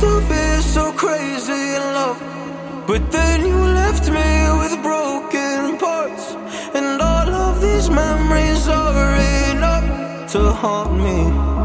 to be so crazy in love. But then you left me with broken parts. And all of these memories are enough to haunt me.